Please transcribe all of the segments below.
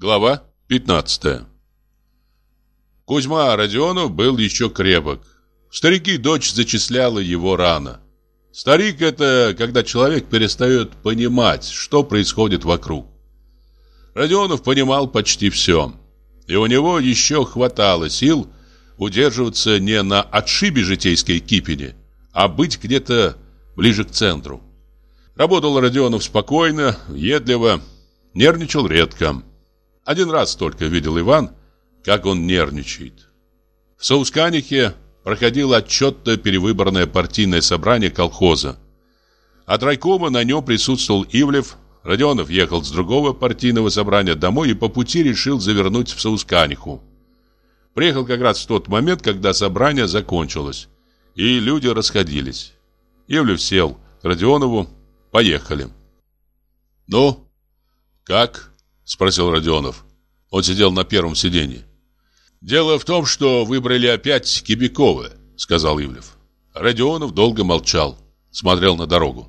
Глава 15 Кузьма Родионов был еще крепок. Старики дочь зачисляла его рано. Старик – это когда человек перестает понимать, что происходит вокруг. Родионов понимал почти все. И у него еще хватало сил удерживаться не на отшибе житейской кипени, а быть где-то ближе к центру. Работал Родионов спокойно, едливо, нервничал редко. Один раз только видел Иван, как он нервничает. В Саусканихе проходило отчетное перевыборное партийное собрание колхоза. От райкома на нем присутствовал Ивлев. Родионов ехал с другого партийного собрания домой и по пути решил завернуть в Саусканиху. Приехал как раз в тот момент, когда собрание закончилось, и люди расходились. Ивлев сел к Родионову. Поехали. «Ну, как?» Спросил Родионов. Он сидел на первом сиденье. «Дело в том, что выбрали опять Кибякова», — сказал Ивлев. Родионов долго молчал, смотрел на дорогу.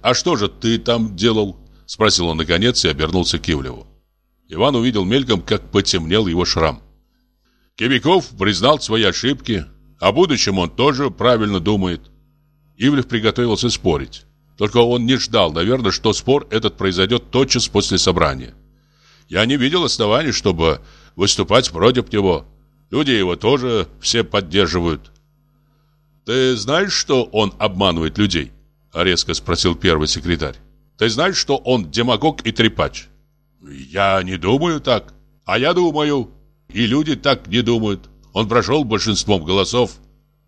«А что же ты там делал?» — спросил он наконец и обернулся к Ивлеву. Иван увидел мельком, как потемнел его шрам. Кибяков признал свои ошибки. О будущем он тоже правильно думает. Ивлев приготовился спорить. Только он не ждал, наверное, что спор этот произойдет тотчас после собрания. Я не видел оснований, чтобы выступать против него. Люди его тоже все поддерживают. Ты знаешь, что он обманывает людей? резко спросил первый секретарь. Ты знаешь, что он демагог и трепач? Я не думаю так. А я думаю. И люди так не думают. Он прошел большинством голосов.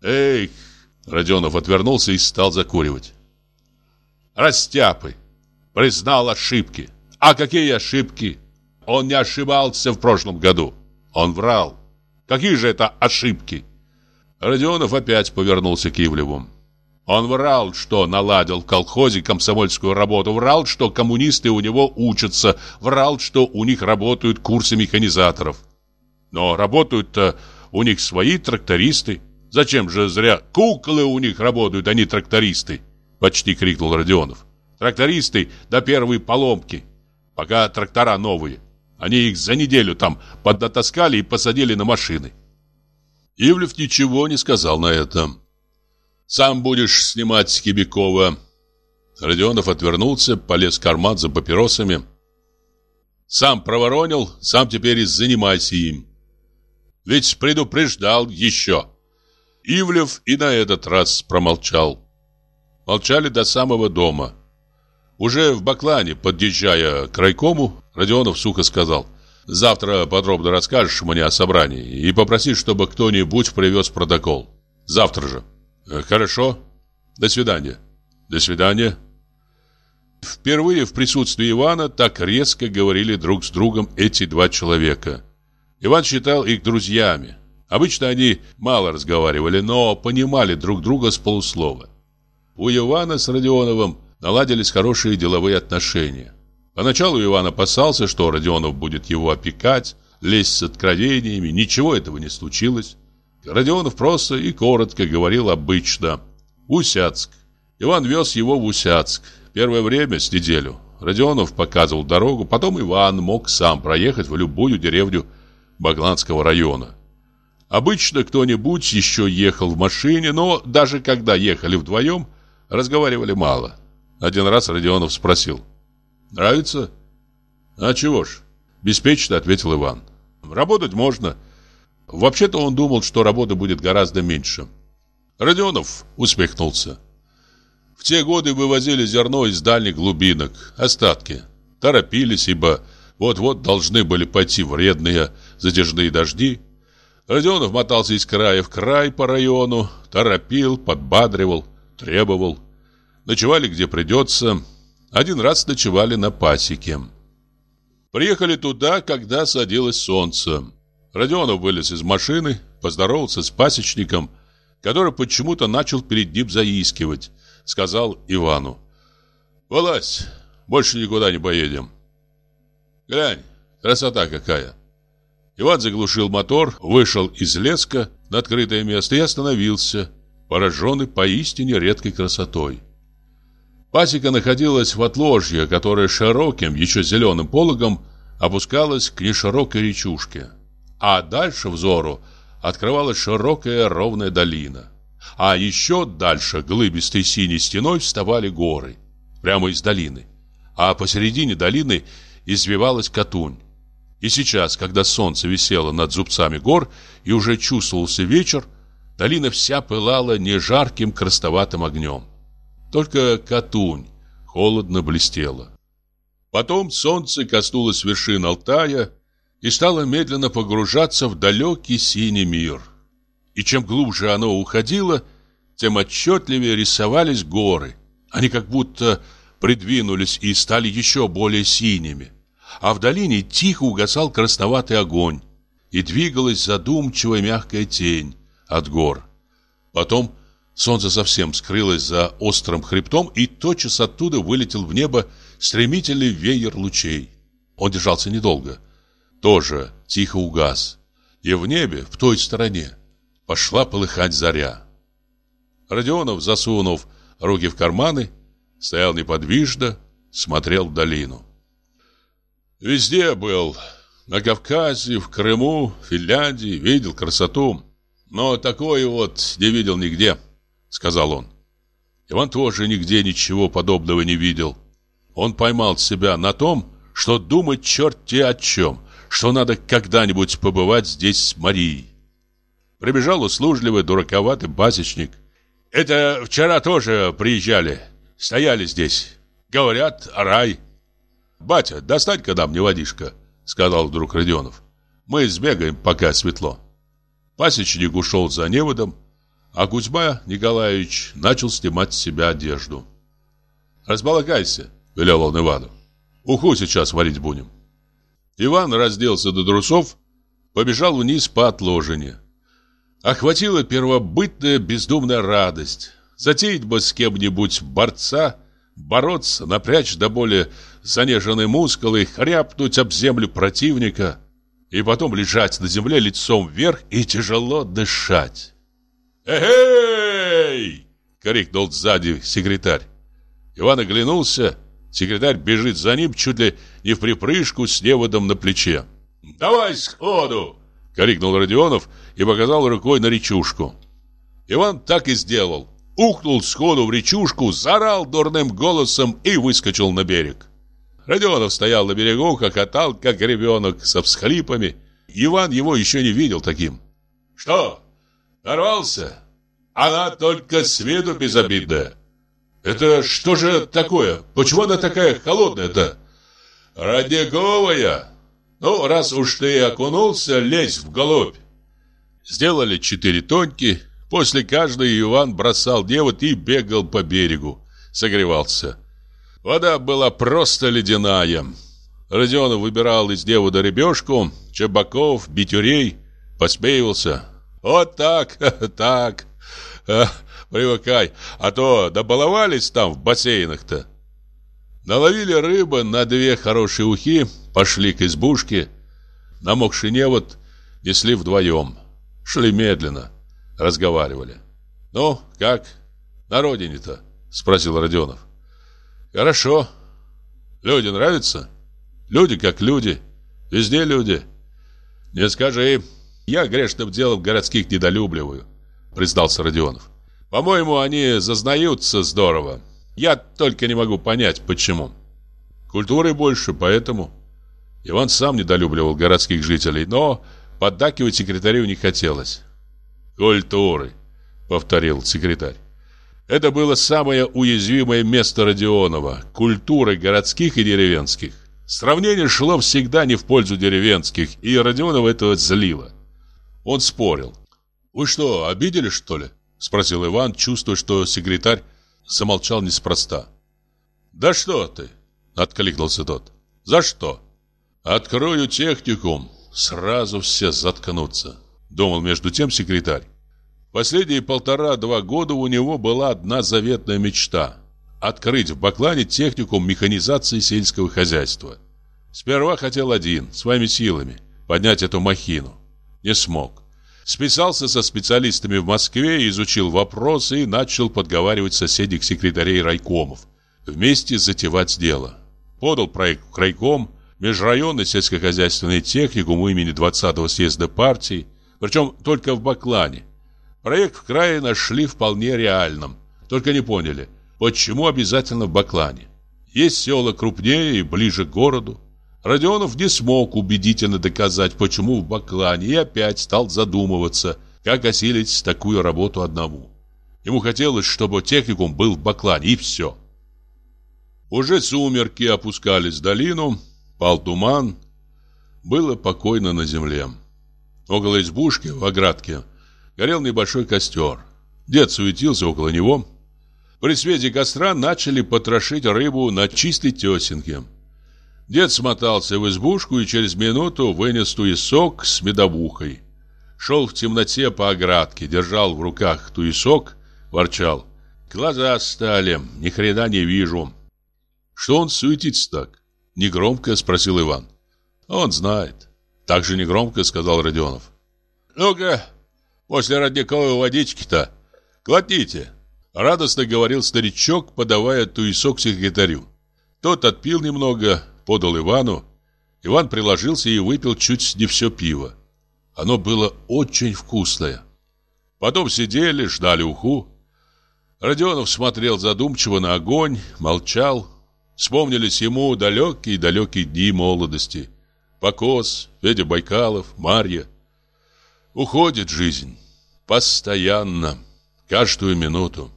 Эх, Родионов отвернулся и стал закуривать. Растяпы. Признал ошибки. А какие ошибки? Он не ошибался в прошлом году. Он врал. Какие же это ошибки? Родионов опять повернулся к Ивлеву. Он врал, что наладил в колхозе комсомольскую работу, врал, что коммунисты у него учатся, врал, что у них работают курсы механизаторов. Но работают-то у них свои трактористы. Зачем же зря куклы у них работают, а не трактористы? Почти крикнул Родионов. Трактористы до первой поломки. Пока трактора новые. Они их за неделю там поднатаскали и посадили на машины. Ивлев ничего не сказал на это. «Сам будешь снимать Кибякова». Родионов отвернулся, полез в карман за папиросами. «Сам проворонил, сам теперь и занимайся им». Ведь предупреждал еще. Ивлев и на этот раз промолчал. Молчали до самого дома. Уже в Баклане, подъезжая к райкому, Родионов сухо сказал «Завтра подробно расскажешь мне о собрании и попроси, чтобы кто-нибудь привез протокол. Завтра же». «Э, «Хорошо. До свидания». «До свидания». Впервые в присутствии Ивана так резко говорили друг с другом эти два человека. Иван считал их друзьями. Обычно они мало разговаривали, но понимали друг друга с полуслова. У Ивана с Родионовым наладились хорошие деловые отношения. Поначалу Иван опасался, что Родионов будет его опекать, лезть с откровениями. Ничего этого не случилось. Родионов просто и коротко говорил обычно. Усяцк. Иван вез его в Усяцк. Первое время, с неделю. Родионов показывал дорогу, потом Иван мог сам проехать в любую деревню Багланского района. Обычно кто-нибудь еще ехал в машине, но даже когда ехали вдвоем, разговаривали мало. Один раз Родионов спросил – Нравится? А чего ж? Беспечно ответил Иван. Работать можно. Вообще-то он думал, что работы будет гораздо меньше. Родионов усмехнулся. В те годы вывозили зерно из дальних глубинок, остатки. Торопились, ибо вот-вот должны были пойти вредные затяжные дожди. Родионов мотался из края в край по району, торопил, подбадривал, требовал. Ночевали где придется, один раз ночевали на пасеке. Приехали туда, когда садилось солнце. Родионов вылез из машины, поздоровался с пасечником, который почему-то начал перед ним заискивать. Сказал Ивану. «Вылазь, больше никуда не поедем». «Глянь, красота какая!» Иван заглушил мотор, вышел из леска на открытое место и остановился, пораженный поистине редкой красотой. Пасека находилась в отложье, которое широким, еще зеленым пологом опускалась к неширокой речушке, а дальше взору открывалась широкая ровная долина. А еще дальше глыбистой синей стеной вставали горы, прямо из долины. А посередине долины извивалась Катунь. И сейчас, когда солнце висело над зубцами гор и уже чувствовался вечер, долина вся пылала не жарким красноватым огнем. Только Катунь холодно блестела. Потом солнце коснулось вершин Алтая и стало медленно погружаться в далекий синий мир. И чем глубже оно уходило, тем отчетливее рисовались горы. Они как будто придвинулись и стали еще более синими а в долине тихо угасал красноватый огонь, и двигалась задумчивая мягкая тень от гор. Потом солнце совсем скрылось за острым хребтом, и тотчас оттуда вылетел в небо стремительный веер лучей. Он держался недолго, тоже тихо угас, и в небе, в той стороне, пошла полыхать заря. Родионов, засунув руки в карманы, стоял неподвижно, смотрел в долину. Везде был. На Кавказе, в Крыму, в Финляндии. Видел красоту. Но такое вот не видел нигде, сказал он. Иван тоже нигде ничего подобного не видел. Он поймал себя на том, что думать черти о чем, что надо когда-нибудь побывать здесь с Марией. Прибежал услужливый, дураковатый пасечник. Это вчера тоже приезжали, стояли здесь. Говорят, рай. «Батя, достань-ка нам не водишка», — сказал вдруг Родионов. «Мы сбегаем, пока светло». Пасечник ушел за неводом, а Кузьма Николаевич начал снимать с себя одежду. «Разбалакайся», — велел он Ивану. «Уху сейчас варить будем». Иван разделся до трусов, побежал вниз по отложине. Охватила первобытная бездумная радость. Затеять бы с кем-нибудь борца, бороться, напрячь до боли занеженные мускулы, хряпнуть об землю противника и потом лежать на земле лицом вверх и тяжело дышать. «Эй!» — крикнул сзади секретарь. Иван оглянулся. Секретарь бежит за ним чуть ли не в припрыжку с неводом на плече. «Давай сходу!» — крикнул Родионов и показал рукой на речушку. Иван так и сделал. Ухнул сходу в речушку, заорал дурным голосом и выскочил на берег. Родионов стоял на берегу, хохотал, как ребенок, со всхлипами. Иван его еще не видел таким. «Что, нарвался? Она только с виду безобидная. Это что же такое? Почему она такая холодная-то?» «Родниковая. Ну, раз уж ты окунулся, лезь в голубь». Сделали четыре тоньки. После каждой Иван бросал девот и бегал по берегу. Согревался. Вода была просто ледяная. Родионов выбирал из девуда ребешку, чебаков, битюрей, посмеивался. Вот так, так, а, привыкай, а то добаловались там в бассейнах-то. Наловили рыбы на две хорошие ухи, пошли к избушке. Намокший невод несли вдвоем. Шли медленно, разговаривали. «Ну, как на родине-то?» — спросил Родионов. Хорошо. Люди нравятся? Люди как люди. Везде люди. Не скажи. Я грешным делом городских недолюбливаю, признался Родионов. По-моему, они зазнаются здорово. Я только не могу понять, почему. Культуры больше, поэтому... Иван сам недолюбливал городских жителей, но поддакивать секретарю не хотелось. «Культуры», — повторил секретарь. Это было самое уязвимое место Родионова – культуры городских и деревенских. Сравнение шло всегда не в пользу деревенских, и Родионова этого злило. Он спорил. «Вы что, обидели, что ли?» – спросил Иван, чувствуя, что секретарь замолчал неспроста. «Да что ты?» – откликнулся тот. «За что?» «Открою техникум, сразу все заткнутся», – думал между тем секретарь. Последние полтора-два года у него была одна заветная мечта – открыть в Баклане техникум механизации сельского хозяйства. Сперва хотел один, своими силами, поднять эту махину. Не смог. Списался со специалистами в Москве, изучил вопросы и начал подговаривать соседних секретарей райкомов. Вместе затевать дело. Подал проект в райком, межрайонный сельскохозяйственный техникум имени 20-го съезда партии, причем только в Баклане. Проект в крае нашли вполне реальным, только не поняли, почему обязательно в Баклане. Есть села крупнее и ближе к городу. Родионов не смог убедительно доказать, почему в Баклане, и опять стал задумываться, как осилить такую работу одному. Ему хотелось, чтобы техникум был в Баклане, и все. Уже сумерки опускались в долину, пал туман. Было покойно на земле. Около избушки, в оградке, горел небольшой костер. Дед суетился около него. При свете костра начали потрошить рыбу на чистой тесенке. Дед смотался в избушку и через минуту вынес туесок с медовухой. Шел в темноте по оградке, держал в руках туесок, ворчал. Глаза стали, ни хрена не вижу. Что он суетится так? Негромко спросил Иван. Он знает. Так же негромко сказал Родионов. Ну-ка, после родниковой водички-то глотните. Радостно говорил старичок, подавая туесок секретарю. Тот отпил немного, подал Ивану. Иван приложился и выпил чуть не все пиво. Оно было очень вкусное. Потом сидели, ждали уху. Родионов смотрел задумчиво на огонь, молчал, Вспомнились ему далекие-далекие дни молодости. Покос, Федя Байкалов, Марья. Уходит жизнь. Постоянно. Каждую минуту.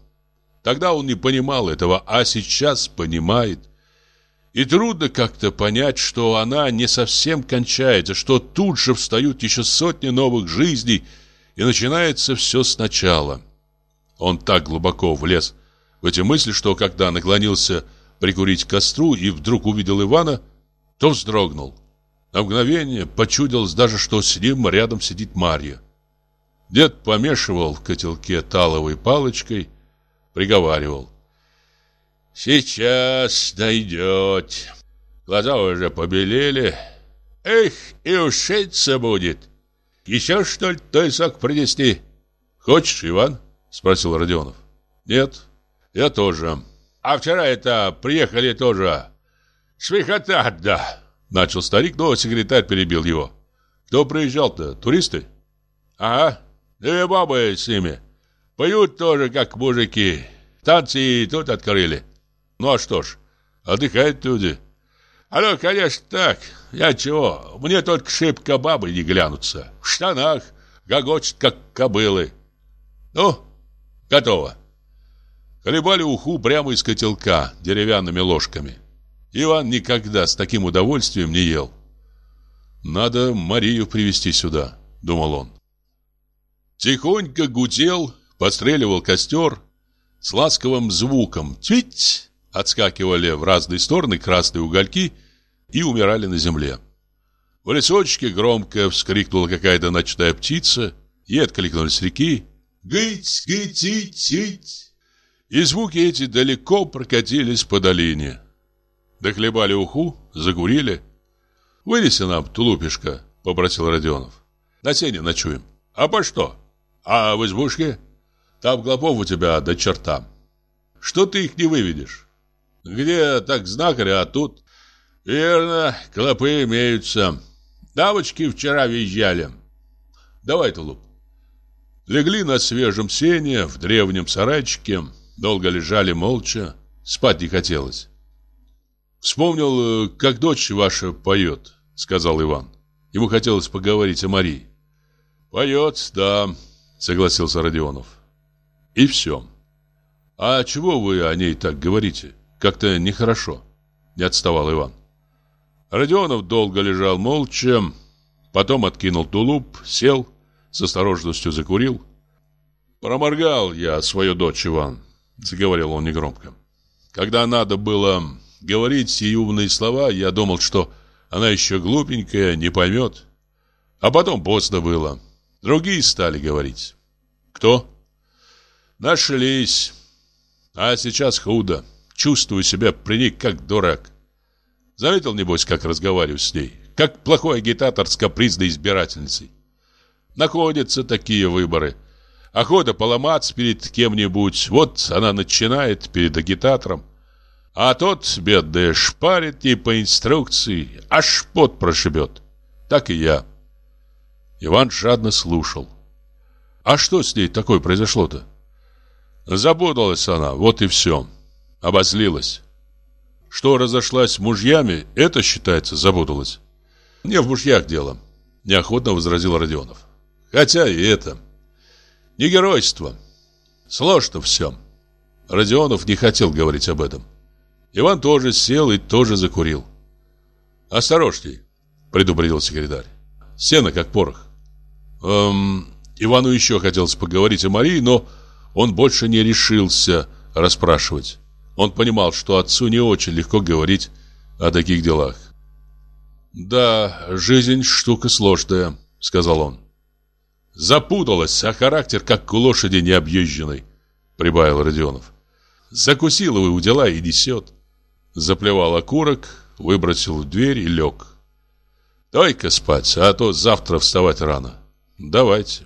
Тогда он не понимал этого, а сейчас понимает. И трудно как-то понять, что она не совсем кончается, что тут же встают еще сотни новых жизней, и начинается все сначала. Он так глубоко влез в эти мысли, что когда наклонился прикурить костру и вдруг увидел Ивана, то вздрогнул. На мгновение почудилось даже, что с ним рядом сидит Марья. Дед помешивал в котелке таловой палочкой, приговаривал. «Сейчас дойдет. Глаза уже побелели. Эх, и ушиться будет. Еще, что ли, той сок принести?» «Хочешь, Иван?» — спросил Родионов. «Нет, я тоже». А вчера это приехали тоже. Смехота, да. Начал старик, но секретарь перебил его. Кто приезжал-то? Туристы? Ага, две бабы с ними. Поют тоже, как мужики. Танцы и тут открыли. Ну а что ж, отдыхают люди. А ну, конечно, так. Я чего, мне только шибко бабы не глянутся. В штанах, гогочет, как кобылы. Ну, готово. Хлебали уху прямо из котелка деревянными ложками. Иван никогда с таким удовольствием не ел. «Надо Марию привести сюда», — думал он. Тихонько гудел, постреливал костер. С ласковым звуком «тить» отскакивали в разные стороны красные угольки и умирали на земле. В лесочке громко вскрикнула какая-то ночная птица и откликнулись реки «Гыть, гыть, ить, ить». И звуки эти далеко прокатились по долине. Дохлебали уху, закурили. «Вынеси нам тулупишко», — попросил Родионов. «На сене ночуем». «А по что?» «А в избушке?» «Там клопов у тебя до черта». «Что ты их не выведешь?» «Где так знахарь, а тут...» «Верно, клопы имеются. Давочки вчера въезжали». «Давай тулуп». Легли на свежем сене в древнем сарайчике, Долго лежали молча, спать не хотелось. «Вспомнил, как дочь ваша поет», — сказал Иван. Ему хотелось поговорить о Марии. «Поет, да», — согласился Родионов. «И все. А чего вы о ней так говорите? Как-то нехорошо», — не отставал Иван. Родионов долго лежал молча, потом откинул тулуп, сел, с осторожностью закурил. «Проморгал я свою дочь, Иван. Заговорил он негромко. Когда надо было говорить сии умные слова, я думал, что она еще глупенькая, не поймет. А потом поздно было. Другие стали говорить. Кто? Нашлись. А сейчас худо. Чувствую себя при ней как дурак. Заметил, небось, как разговариваю с ней? Как плохой агитатор с капризной избирательницей. Находятся такие выборы – Охота поломаться перед кем-нибудь. Вот она начинает перед агитатором. А тот, бедный, шпарит не по инструкции, аж пот прошибет. Так и я. Иван жадно слушал. А что с ней такое произошло-то? Запуталась она, вот и все. Обозлилась. Что разошлась с мужьями, это считается запуталась. Не в мужьях дело, неохотно возразил Родионов. Хотя и это. Не геройство. Сложно все. Родионов не хотел говорить об этом. Иван тоже сел и тоже закурил. «Осторожней», — предупредил секретарь. «Сено как порох». Эм, Ивану еще хотелось поговорить о Марии, но он больше не решился расспрашивать. Он понимал, что отцу не очень легко говорить о таких делах. «Да, жизнь штука сложная», — сказал он. «Запуталась, а характер как у лошади необъезженной», — прибавил Родионов. «Закусила вы у дела и несет». Заплевал окурок, выбросил в дверь и лег. «Дай-ка спать, а то завтра вставать рано». «Давайте».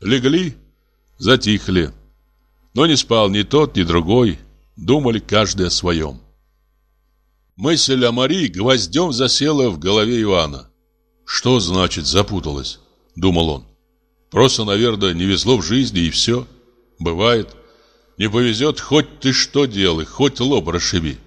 Легли, затихли. Но не спал ни тот, ни другой. Думали каждый о своем. Мысль о Марии гвоздем засела в голове Ивана. «Что значит запуталась?» — думал он. «Просто, наверное, не везло в жизни и все. Бывает. Не повезет, хоть ты что делай, хоть лоб расшиби.